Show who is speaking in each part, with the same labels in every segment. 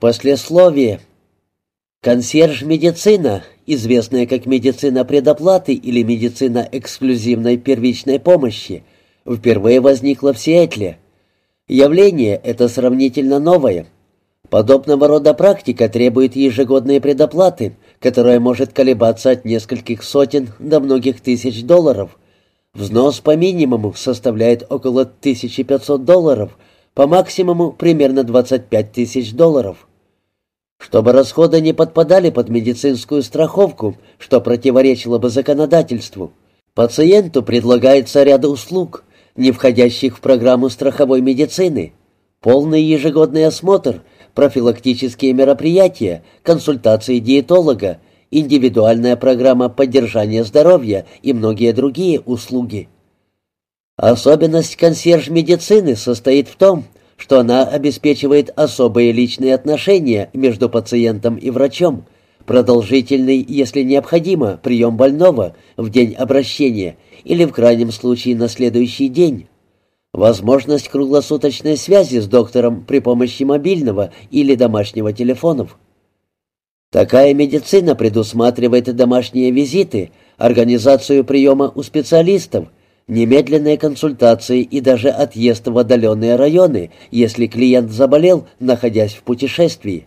Speaker 1: Послесловие. Консьерж-медицина, известная как медицина предоплаты или медицина эксклюзивной первичной помощи, впервые возникла в Сиэтле. Явление это сравнительно новое. Подобного рода практика требует ежегодной предоплаты, которая может колебаться от нескольких сотен до многих тысяч долларов. Взнос по минимуму составляет около 1500 долларов, по максимуму примерно 25 тысяч долларов. Чтобы расходы не подпадали под медицинскую страховку, что противоречило бы законодательству, пациенту предлагается ряд услуг, не входящих в программу страховой медицины, полный ежегодный осмотр, профилактические мероприятия, консультации диетолога, индивидуальная программа поддержания здоровья и многие другие услуги. Особенность консьерж-медицины состоит в том, что она обеспечивает особые личные отношения между пациентом и врачом, продолжительный, если необходимо, прием больного в день обращения или в крайнем случае на следующий день, возможность круглосуточной связи с доктором при помощи мобильного или домашнего телефонов. Такая медицина предусматривает домашние визиты, организацию приема у специалистов – немедленные консультации и даже отъезд в отдаленные районы, если клиент заболел, находясь в путешествии.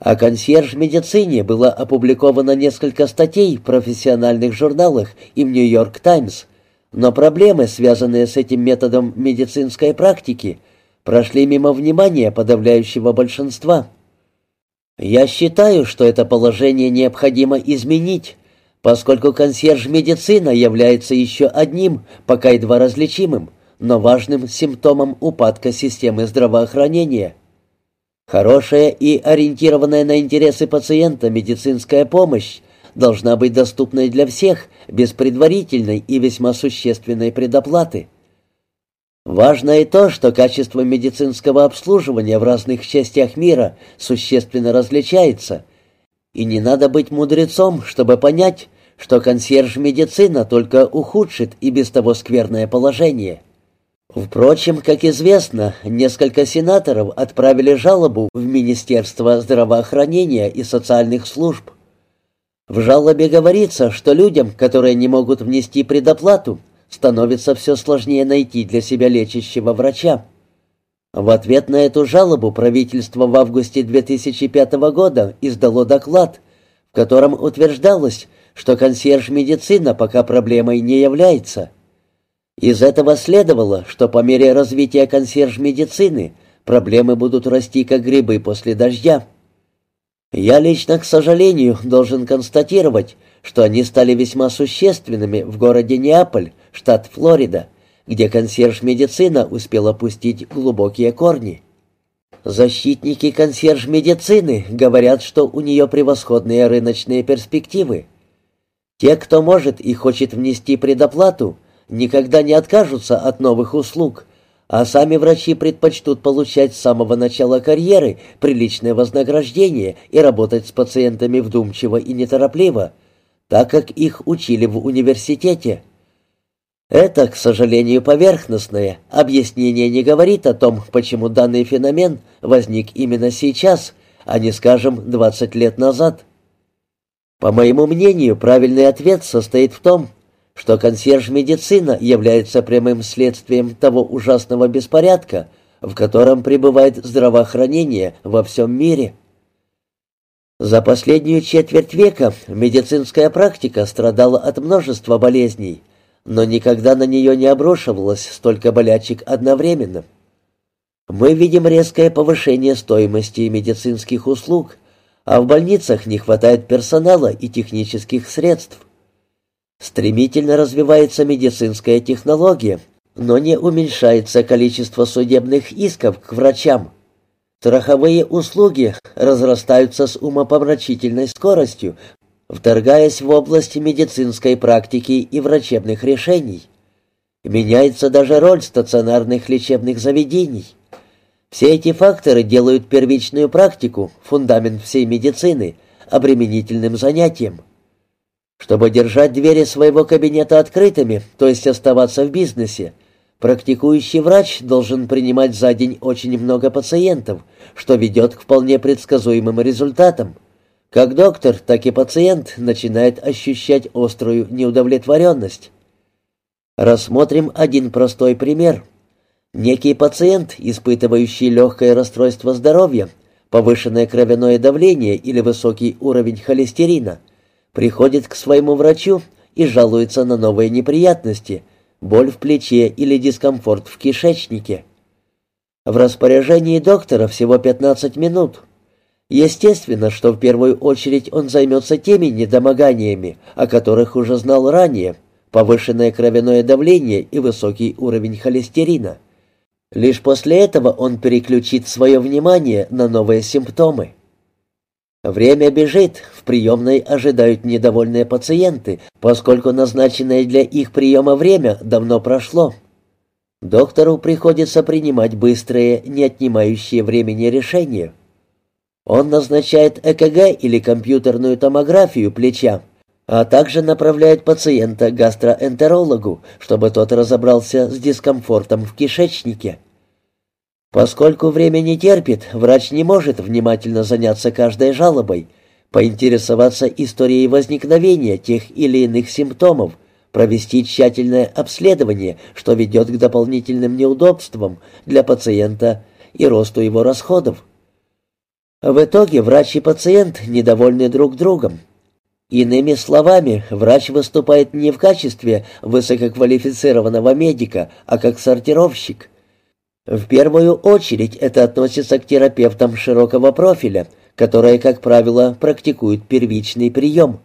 Speaker 1: О консьерж-медицине было опубликовано несколько статей в профессиональных журналах и в «Нью-Йорк Таймс», но проблемы, связанные с этим методом медицинской практики, прошли мимо внимания подавляющего большинства. Я считаю, что это положение необходимо изменить, поскольку консьерж-медицина является еще одним, пока едва различимым, но важным симптомом упадка системы здравоохранения. Хорошая и ориентированная на интересы пациента медицинская помощь должна быть доступной для всех, без предварительной и весьма существенной предоплаты. Важно и то, что качество медицинского обслуживания в разных частях мира существенно различается – и не надо быть мудрецом, чтобы понять, что консьерж-медицина только ухудшит и без того скверное положение. Впрочем, как известно, несколько сенаторов отправили жалобу в Министерство здравоохранения и социальных служб. В жалобе говорится, что людям, которые не могут внести предоплату, становится все сложнее найти для себя лечащего врача. В ответ на эту жалобу правительство в августе 2005 года издало доклад, в котором утверждалось, что консьерж-медицина пока проблемой не является. Из этого следовало, что по мере развития консьерж-медицины проблемы будут расти как грибы после дождя. Я лично, к сожалению, должен констатировать, что они стали весьма существенными в городе Неаполь, штат Флорида, где консьерж-медицина успела пустить глубокие корни. Защитники консьерж-медицины говорят, что у нее превосходные рыночные перспективы. Те, кто может и хочет внести предоплату, никогда не откажутся от новых услуг, а сами врачи предпочтут получать с самого начала карьеры приличное вознаграждение и работать с пациентами вдумчиво и неторопливо, так как их учили в университете. Это, к сожалению, поверхностное объяснение не говорит о том, почему данный феномен возник именно сейчас, а не, скажем, 20 лет назад. По моему мнению, правильный ответ состоит в том, что консьерж-медицина является прямым следствием того ужасного беспорядка, в котором пребывает здравоохранение во всем мире. За последнюю четверть века медицинская практика страдала от множества болезней, но никогда на нее не обрушивалось столько болячек одновременно. Мы видим резкое повышение стоимости медицинских услуг, а в больницах не хватает персонала и технических средств. Стремительно развивается медицинская технология, но не уменьшается количество судебных исков к врачам. Страховые услуги разрастаются с умопомрачительной скоростью, вторгаясь в область медицинской практики и врачебных решений. Меняется даже роль стационарных лечебных заведений. Все эти факторы делают первичную практику, фундамент всей медицины, обременительным занятием. Чтобы держать двери своего кабинета открытыми, то есть оставаться в бизнесе, Практикующий врач должен принимать за день очень много пациентов, что ведет к вполне предсказуемым результатам. Как доктор, так и пациент начинает ощущать острую неудовлетворенность. Рассмотрим один простой пример. Некий пациент, испытывающий легкое расстройство здоровья, повышенное кровяное давление или высокий уровень холестерина, приходит к своему врачу и жалуется на новые неприятности – боль в плече или дискомфорт в кишечнике. В распоряжении доктора всего 15 минут. Естественно, что в первую очередь он займется теми недомоганиями, о которых уже знал ранее, повышенное кровяное давление и высокий уровень холестерина. Лишь после этого он переключит свое внимание на новые симптомы. Время бежит, в приемной ожидают недовольные пациенты, поскольку назначенное для их приема время давно прошло. Доктору приходится принимать быстрые, не отнимающие времени решения. Он назначает ЭКГ или компьютерную томографию плеча, а также направляет пациента к гастроэнтерологу, чтобы тот разобрался с дискомфортом в кишечнике. Поскольку время не терпит, врач не может внимательно заняться каждой жалобой, поинтересоваться историей возникновения тех или иных симптомов, провести тщательное обследование, что ведет к дополнительным неудобствам для пациента и росту его расходов. В итоге врач и пациент недовольны друг другом. Иными словами, врач выступает не в качестве высококвалифицированного медика, а как сортировщик – в первую очередь это относится к терапевтам широкого профиля, которые, как правило, практикуют первичный прием.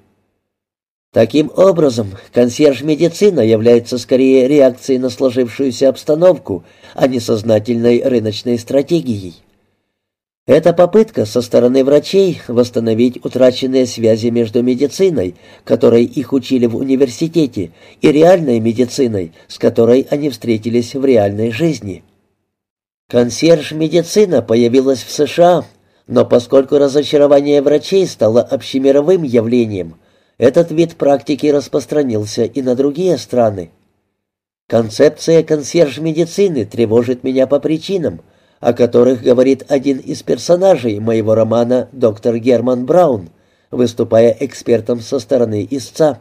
Speaker 1: Таким образом, консьерж-медицина является скорее реакцией на сложившуюся обстановку, а не сознательной рыночной стратегией. Это попытка со стороны врачей восстановить утраченные связи между медициной, которой их учили в университете, и реальной медициной, с которой они встретились в реальной жизни. Консьерж-медицина появилась в США, но поскольку разочарование врачей стало общемировым явлением, этот вид практики распространился и на другие страны. Концепция консьерж-медицины тревожит меня по причинам, о которых говорит один из персонажей моего романа доктор Герман Браун, выступая экспертом со стороны истца.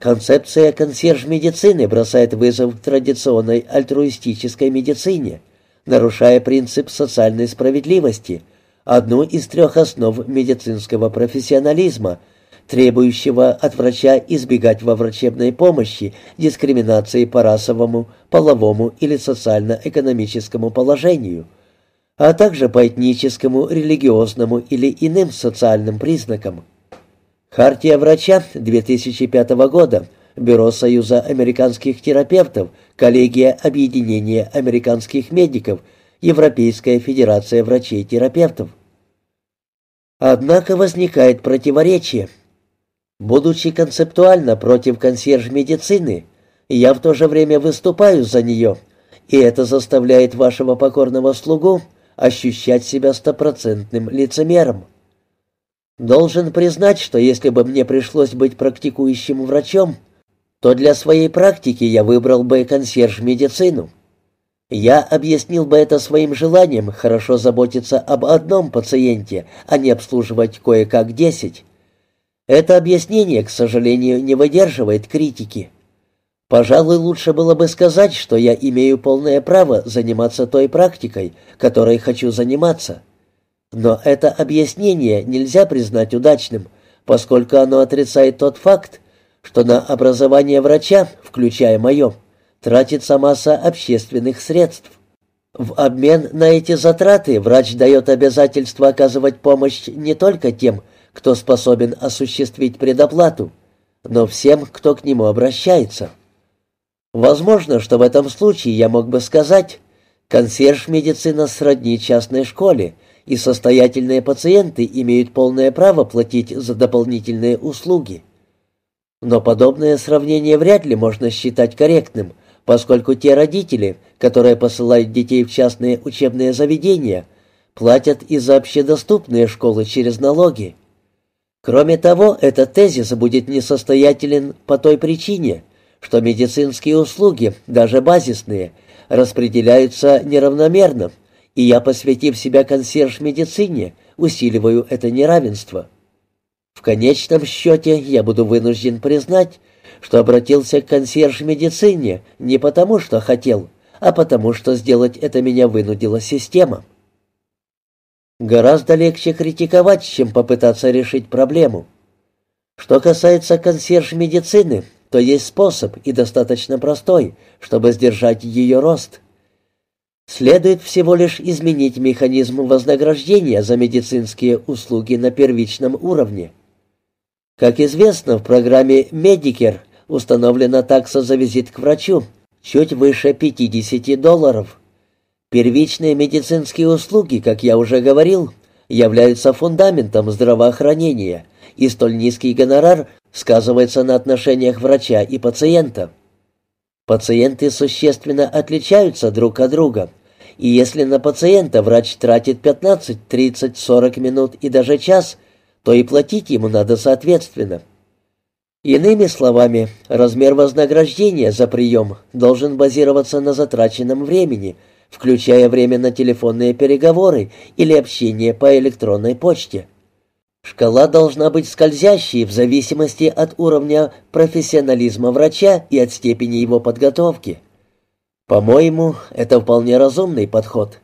Speaker 1: Концепция консьерж-медицины бросает вызов традиционной альтруистической медицине, нарушая принцип социальной справедливости, одну из трех основ медицинского профессионализма, требующего от врача избегать во врачебной помощи дискриминации по расовому, половому или социально-экономическому положению, а также по этническому, религиозному или иным социальным признакам. Хартия врача 2005 года – Бюро Союза американских терапевтов, Коллегия Объединения американских медиков, Европейская федерация врачей-терапевтов. Однако возникает противоречие. Будучи концептуально против консьерж-медицины, я в то же время выступаю за нее, и это заставляет вашего покорного слугу ощущать себя стопроцентным лицемером. Должен признать, что если бы мне пришлось быть практикующим врачом, то для своей практики я выбрал бы консьерж-медицину. Я объяснил бы это своим желанием хорошо заботиться об одном пациенте, а не обслуживать кое-как десять. Это объяснение, к сожалению, не выдерживает критики. Пожалуй, лучше было бы сказать, что я имею полное право заниматься той практикой, которой хочу заниматься. Но это объяснение нельзя признать удачным, поскольку оно отрицает тот факт, что на образование врача, включая мое, тратится масса общественных средств. В обмен на эти затраты врач дает обязательство оказывать помощь не только тем, кто способен осуществить предоплату, но всем, кто к нему обращается. Возможно, что в этом случае я мог бы сказать, консьерж-медицина сродни частной школе, и состоятельные пациенты имеют полное право платить за дополнительные услуги. Но подобное сравнение вряд ли можно считать корректным, поскольку те родители, которые посылают детей в частные учебные заведения, платят и за общедоступные школы через налоги. Кроме того, этот тезис будет несостоятелен по той причине, что медицинские услуги, даже базисные, распределяются неравномерно, и я, посвятив себя консьерж-медицине, усиливаю это неравенство. В конечном счете я буду вынужден признать, что обратился к консьерж-медицине не потому, что хотел, а потому, что сделать это меня вынудила система. Гораздо легче критиковать, чем попытаться решить проблему. Что касается консьерж-медицины, то есть способ, и достаточно простой, чтобы сдержать ее рост. Следует всего лишь изменить механизм вознаграждения за медицинские услуги на первичном уровне. Как известно, в программе Medicare установлена такса за визит к врачу чуть выше 50 долларов. Первичные медицинские услуги, как я уже говорил, являются фундаментом здравоохранения, и столь низкий гонорар сказывается на отношениях врача и пациента. Пациенты существенно отличаются друг от друга, и если на пациента врач тратит 15, 30, 40 минут и даже час, то и платить ему надо соответственно. Иными словами, размер вознаграждения за прием должен базироваться на затраченном времени, включая время на телефонные переговоры или общение по электронной почте. Шкала должна быть скользящей в зависимости от уровня профессионализма врача и от степени его подготовки. По-моему, это вполне разумный подход.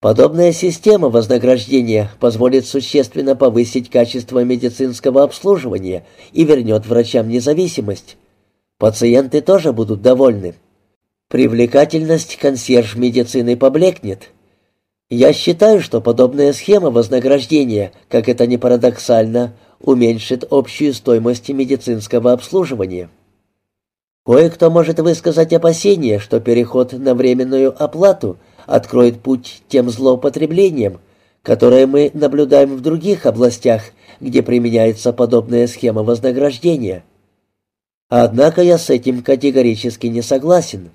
Speaker 1: Подобная система вознаграждения позволит существенно повысить качество медицинского обслуживания и вернет врачам независимость. Пациенты тоже будут довольны. Привлекательность консьерж-медицины поблекнет. Я считаю, что подобная схема вознаграждения, как это ни парадоксально, уменьшит общую стоимость медицинского обслуживания. Кое-кто может высказать опасение, что переход на временную оплату – откроет путь тем злоупотреблениям, которые мы наблюдаем в других областях, где применяется подобная схема вознаграждения. Однако я с этим категорически не согласен.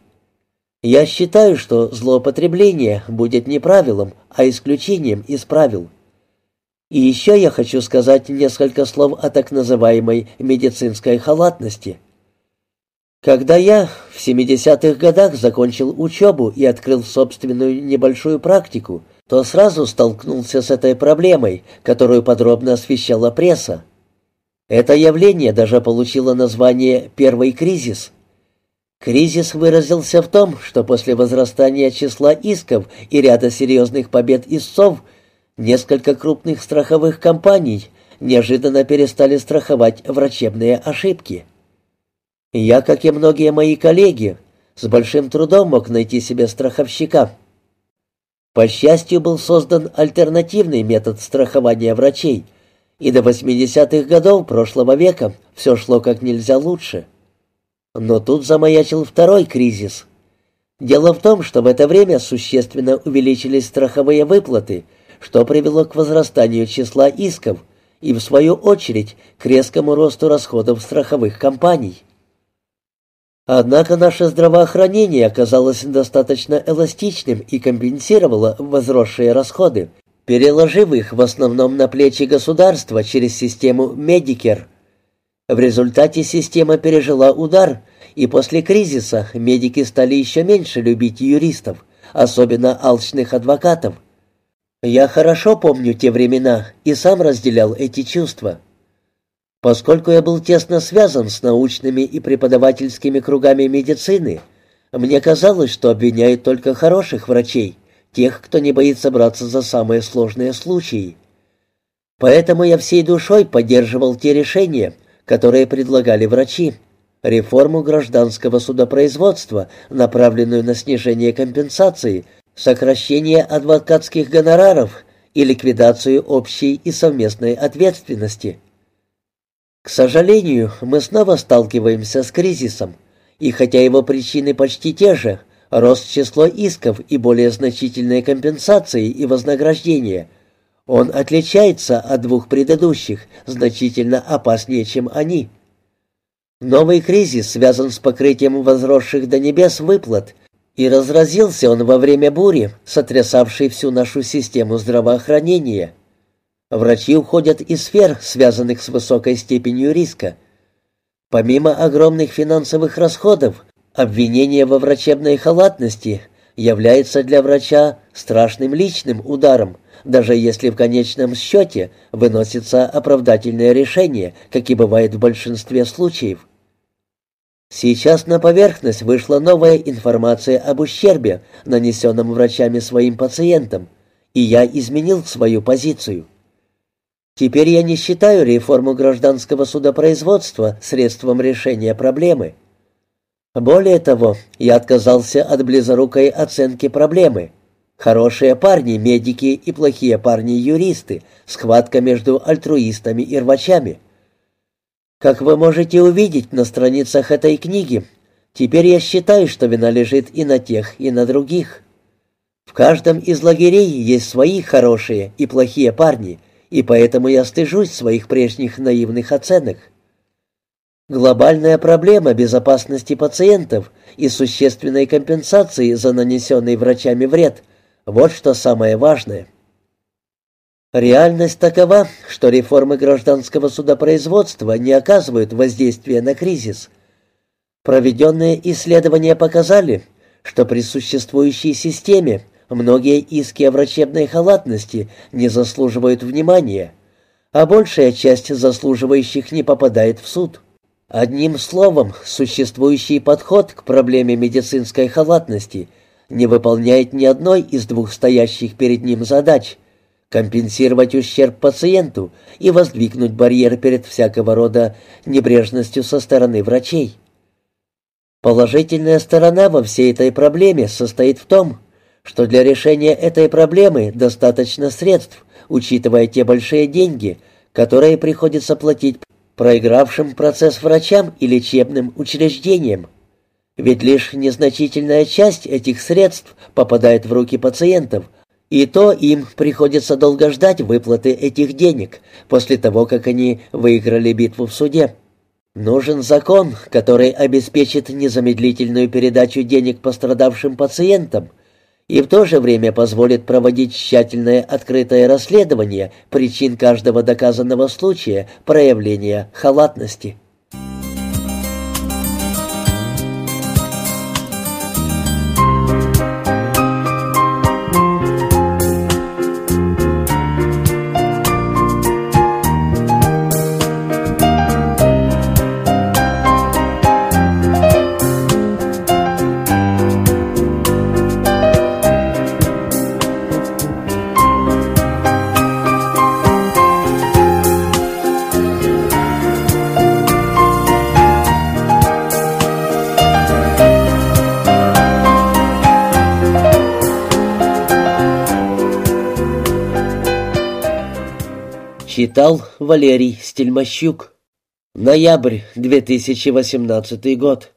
Speaker 1: Я считаю, что злоупотребление будет не правилом, а исключением из правил. И еще я хочу сказать несколько слов о так называемой медицинской халатности – когда я в 70-х годах закончил учебу и открыл собственную небольшую практику, то сразу столкнулся с этой проблемой, которую подробно освещала пресса. Это явление даже получило название «первый кризис». Кризис выразился в том, что после возрастания числа исков и ряда серьезных побед истцов несколько крупных страховых компаний неожиданно перестали страховать врачебные ошибки. Я, как и многие мои коллеги, с большим трудом мог найти себе страховщика. По счастью, был создан альтернативный метод страхования врачей, и до 80-х годов прошлого века все шло как нельзя лучше. Но тут замаячил второй кризис. Дело в том, что в это время существенно увеличились страховые выплаты, что привело к возрастанию числа исков и, в свою очередь, к резкому росту расходов страховых компаний. Однако наше здравоохранение оказалось достаточно эластичным и компенсировало возросшие расходы, переложив их в основном на плечи государства через систему Medicare. В результате система пережила удар, и после кризиса медики стали еще меньше любить юристов, особенно алчных адвокатов. Я хорошо помню те времена и сам разделял эти чувства. Поскольку я был тесно связан с научными и преподавательскими кругами медицины, мне казалось, что обвиняют только хороших врачей, тех, кто не боится браться за самые сложные случаи. Поэтому я всей душой поддерживал те решения, которые предлагали врачи, реформу гражданского судопроизводства, направленную на снижение компенсации, сокращение адвокатских гонораров и ликвидацию общей и совместной ответственности – к сожалению, мы снова сталкиваемся с кризисом, и хотя его причины почти те же, рост числа исков и более значительные компенсации и вознаграждения, он отличается от двух предыдущих, значительно опаснее, чем они. Новый кризис связан с покрытием возросших до небес выплат, и разразился он во время бури, сотрясавшей всю нашу систему здравоохранения – Врачи уходят из сфер, связанных с высокой степенью риска. Помимо огромных финансовых расходов, обвинение во врачебной халатности является для врача страшным личным ударом, даже если в конечном счете выносится оправдательное решение, как и бывает в большинстве случаев. Сейчас на поверхность вышла новая информация об ущербе, нанесенном врачами своим пациентам, и я изменил свою позицию. Теперь я не считаю реформу гражданского судопроизводства средством решения проблемы. Более того, я отказался от близорукой оценки проблемы. Хорошие парни — медики и плохие парни — юристы, схватка между альтруистами и рвачами. Как вы можете увидеть на страницах этой книги, теперь я считаю, что вина лежит и на тех, и на других. В каждом из лагерей есть свои хорошие и плохие парни — и поэтому я стыжусь своих прежних наивных оценок. Глобальная проблема безопасности пациентов и существенной компенсации за нанесенный врачами вред – вот что самое важное. Реальность такова, что реформы гражданского судопроизводства не оказывают воздействия на кризис. Проведенные исследования показали, что при существующей системе Многие иски о врачебной халатности не заслуживают внимания, а большая часть заслуживающих не попадает в суд. Одним словом, существующий подход к проблеме медицинской халатности не выполняет ни одной из двух стоящих перед ним задач – компенсировать ущерб пациенту и воздвигнуть барьер перед всякого рода небрежностью со стороны врачей. Положительная сторона во всей этой проблеме состоит в том, что для решения этой проблемы достаточно средств, учитывая те большие деньги, которые приходится платить проигравшим процесс врачам и лечебным учреждениям. Ведь лишь незначительная часть этих средств попадает в руки пациентов, и то им приходится долго ждать выплаты этих денег после того, как они выиграли битву в суде. Нужен закон, который обеспечит незамедлительную передачу денег пострадавшим пациентам – и в то же время позволит проводить тщательное открытое расследование причин каждого доказанного случая проявления халатности. Читал Валерий Стельмощук. Ноябрь 2018 год.